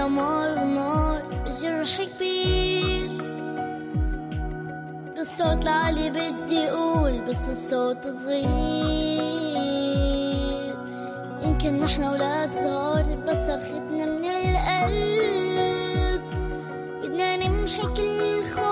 دمار نار جرح كبير. بالصوت العالي بدي أقول بس الصوت صغير. يمكن نحن ولاد صغار بس أخذنا من القلب. بدنا نمحي كل خوف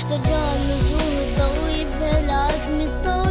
احتجى النجوم الضوء بهالعتم الطويل.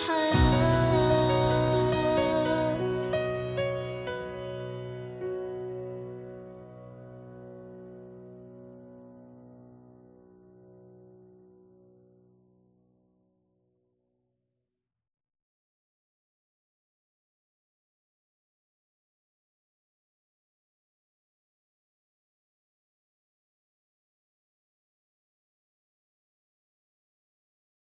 high.